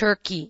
Turkey.